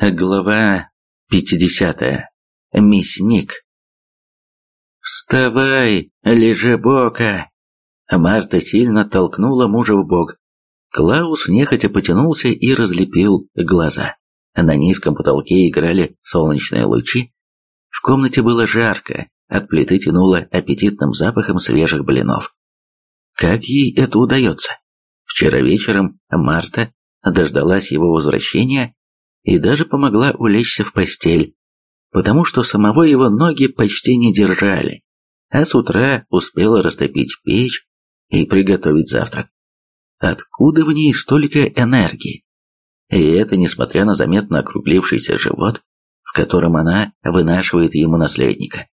Глава 50. Мясник. «Вставай, лежебока!» Марта сильно толкнула мужа в бок. Клаус нехотя потянулся и разлепил глаза. На низком потолке играли солнечные лучи. В комнате было жарко, от плиты тянуло аппетитным запахом свежих блинов. Как ей это удается? Вчера вечером Марта дождалась его возвращения и даже помогла улечься в постель, потому что самого его ноги почти не держали, а с утра успела растопить печь и приготовить завтрак. Откуда в ней столько энергии? И это несмотря на заметно округлившийся живот, в котором она вынашивает ему наследника.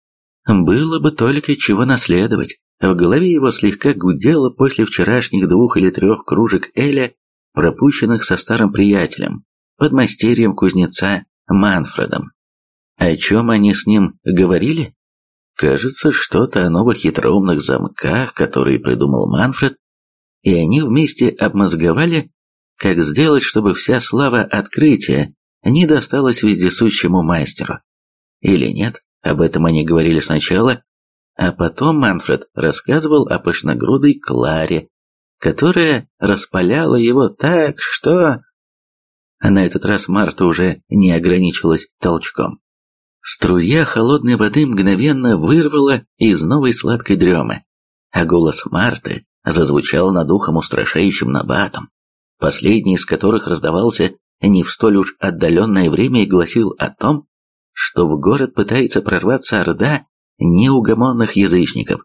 Было бы только чего наследовать. В голове его слегка гудело после вчерашних двух или трех кружек Эля, пропущенных со старым приятелем, подмастерьем кузнеца Манфредом. О чем они с ним говорили? Кажется, что-то о новых хитроумных замках, которые придумал Манфред, и они вместе обмозговали, как сделать, чтобы вся слава открытия не досталась вездесущему мастеру. Или нет, об этом они говорили сначала, а потом Манфред рассказывал о пышногрудой Кларе, которая распаляла его так, что... А на этот раз Марта уже не ограничилась толчком. Струя холодной воды мгновенно вырвала из новой сладкой дремы, а голос Марты зазвучал над ухом устрашающим набатом, последний из которых раздавался не в столь уж отдаленное время и гласил о том, что в город пытается прорваться орда неугомонных язычников.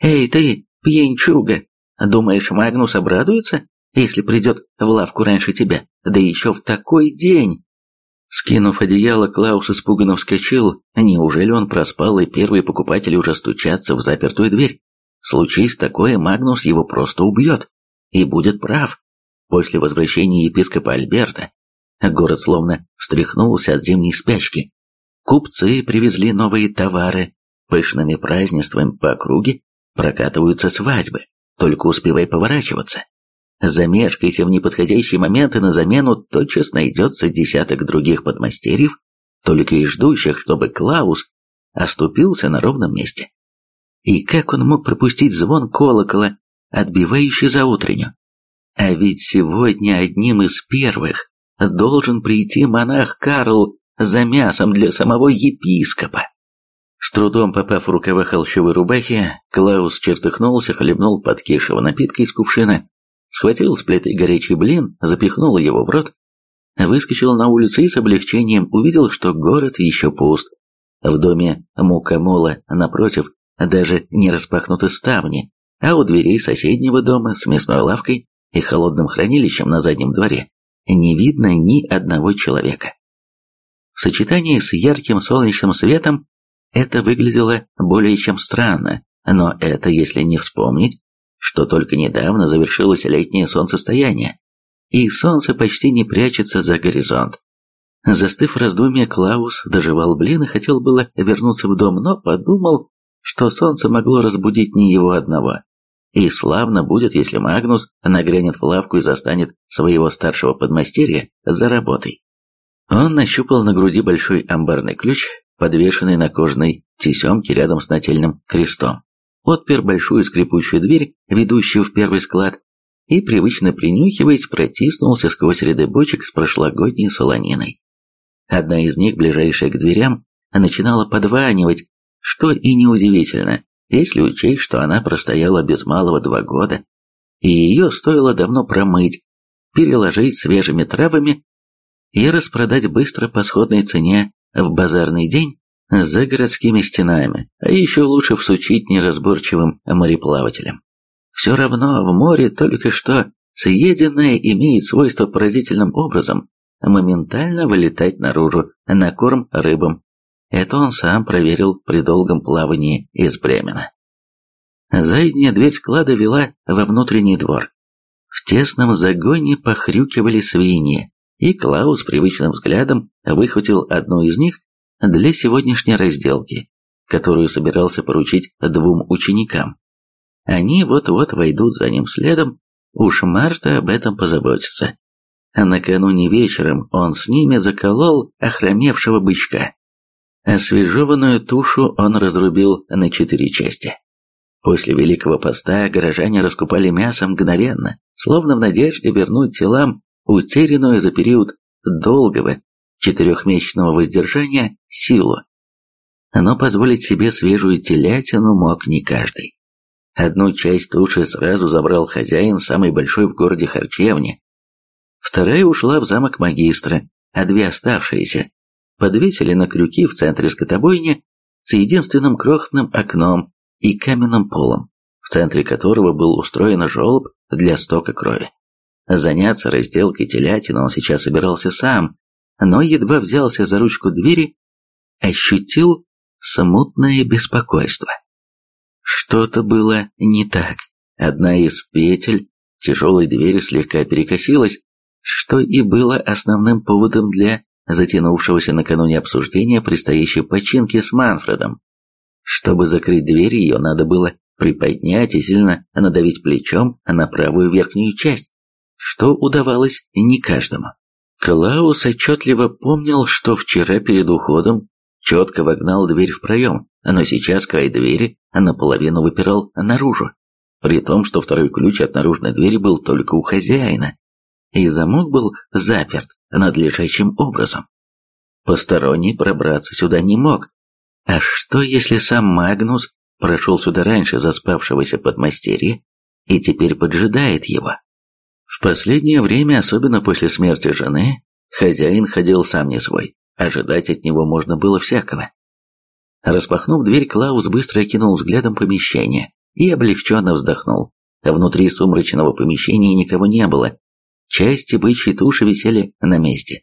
«Эй ты, пьянчуга, думаешь, Магнус обрадуется, если придет в лавку раньше тебя, да еще в такой день. Скинув одеяло, Клаус испуганно вскочил. Неужели он проспал, и первые покупатели уже стучатся в запертую дверь? Случись такое, Магнус его просто убьет. И будет прав. После возвращения епископа Альберта город словно встряхнулся от зимней спячки. Купцы привезли новые товары. Пышными празднествами по округе прокатываются свадьбы. Только успевай поворачиваться. Замешкайся в неподходящий момент, и на замену тотчас найдется десяток других подмастерьев, только и ждущих, чтобы Клаус оступился на ровном месте. И как он мог пропустить звон колокола, отбивающий за утренню? А ведь сегодня одним из первых должен прийти монах Карл за мясом для самого епископа. С трудом попав в рукава холщовой рубахи, Клаус чертыхнулся, хлебнул подкисшего напитка из кувшина схватил с плиты горячий блин, запихнул его в рот, выскочил на улицу и с облегчением увидел, что город еще пуст. В доме мукомола напротив даже не распахнуты ставни, а у дверей соседнего дома с мясной лавкой и холодным хранилищем на заднем дворе не видно ни одного человека. В сочетании с ярким солнечным светом это выглядело более чем странно, но это если не вспомнить, что только недавно завершилось летнее солнцестояние, и солнце почти не прячется за горизонт. Застыв в раздумье, Клаус доживал блин и хотел было вернуться в дом, но подумал, что солнце могло разбудить не его одного. И славно будет, если Магнус нагрянет в лавку и застанет своего старшего подмастерья за работой. Он нащупал на груди большой амбарный ключ, подвешенный на кожаной тесемке рядом с нательным крестом отпер большую скрипучую дверь, ведущую в первый склад, и, привычно принюхиваясь, протиснулся сквозь ряды бочек с прошлогодней солониной. Одна из них, ближайшая к дверям, начинала подванивать, что и неудивительно, если учесть, что она простояла без малого два года, и ее стоило давно промыть, переложить свежими травами и распродать быстро по сходной цене в базарный день за городскими стенами, а еще лучше всучить неразборчивым мореплавателям. Все равно в море только что съеденное имеет свойство поразительным образом моментально вылетать наружу на корм рыбам. Это он сам проверил при долгом плавании из Бремена. Задняя дверь склада вела во внутренний двор. В тесном загоне похрюкивали свиньи, и Клаус привычным взглядом выхватил одну из них для сегодняшней разделки, которую собирался поручить двум ученикам. Они вот-вот войдут за ним следом, уж Марта об этом позаботится. Накануне вечером он с ними заколол охромевшего бычка. Освежеванную тушу он разрубил на четыре части. После Великого Поста горожане раскупали мясо мгновенно, словно в надежде вернуть телам утерянную за период долгого четырехмесячного воздержания силу. Но позволить себе свежую телятину мог не каждый. Одну часть туши сразу забрал хозяин самой большой в городе харчевни. Вторая ушла в замок магистра, а две оставшиеся подвесили на крюки в центре скотобойни с единственным крохотным окном и каменным полом, в центре которого был устроен желоб для стока крови. Заняться разделкой телятины он сейчас собирался сам, но едва взялся за ручку двери, ощутил смутное беспокойство. Что-то было не так. Одна из петель тяжелой двери слегка перекосилась, что и было основным поводом для затянувшегося накануне обсуждения предстоящей починки с Манфредом. Чтобы закрыть дверь, ее надо было приподнять и сильно надавить плечом на правую верхнюю часть, что удавалось не каждому. Клаус отчетливо помнил, что вчера перед уходом четко вогнал дверь в проем, но сейчас край двери наполовину выпирал наружу, при том, что второй ключ от наружной двери был только у хозяина, и замок был заперт надлежащим образом. Посторонний пробраться сюда не мог. А что, если сам Магнус прошел сюда раньше заспавшегося подмастерья и теперь поджидает его? В последнее время, особенно после смерти жены, хозяин ходил сам не свой. Ожидать от него можно было всякого. Распахнув дверь, Клаус быстро окинул взглядом помещение и облегченно вздохнул. Внутри сумрачного помещения никого не было. Части бычьей туши висели на месте.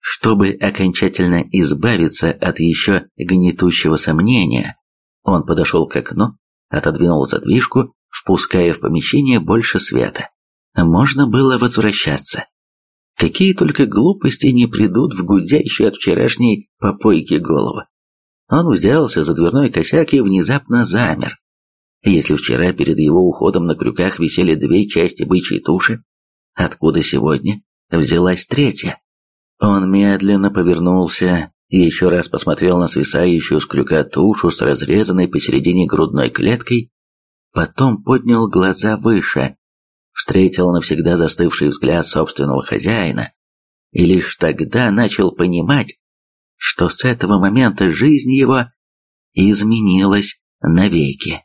Чтобы окончательно избавиться от еще гнетущего сомнения, он подошел к окну, отодвинул задвижку, впуская в помещение больше света можно было возвращаться. Какие только глупости не придут в гудящую от вчерашней попойки голову. Он взялся за дверной косяк и внезапно замер. Если вчера перед его уходом на крюках висели две части бычьей туши, откуда сегодня взялась третья? Он медленно повернулся и еще раз посмотрел на свисающую с крюка тушу с разрезанной посередине грудной клеткой, потом поднял глаза выше встретил навсегда застывший взгляд собственного хозяина и лишь тогда начал понимать, что с этого момента жизнь его изменилась навеки.